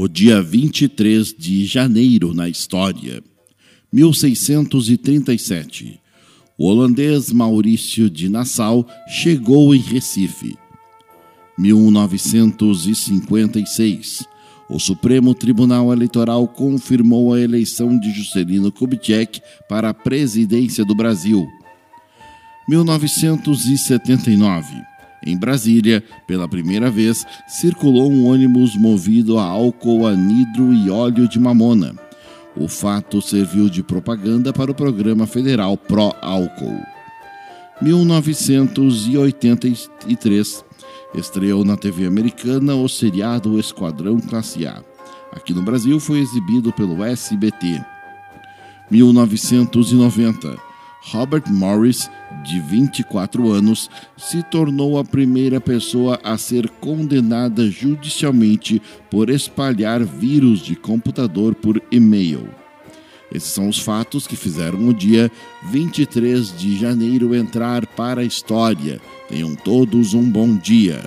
O dia 23 de janeiro na história. 1637. O holandês Maurício de Nassau chegou em Recife. 1956. O Supremo Tribunal Eleitoral confirmou a eleição de Juscelino Kubitschek para a presidência do Brasil. 1979. Em Brasília, pela primeira vez, circulou um ônibus movido a álcool, anidro e óleo de mamona. O fato serviu de propaganda para o programa federal Pró-Álcool. 1983 estreou na TV americana o seriado Esquadrão Classe A. Aqui no Brasil foi exibido pelo SBT. 1990 Robert Morris, de 24 anos, se tornou a primeira pessoa a ser condenada judicialmente por espalhar vírus de computador por e-mail. Esses são os fatos que fizeram o dia 23 de janeiro entrar para a história. Tenham todos um bom dia.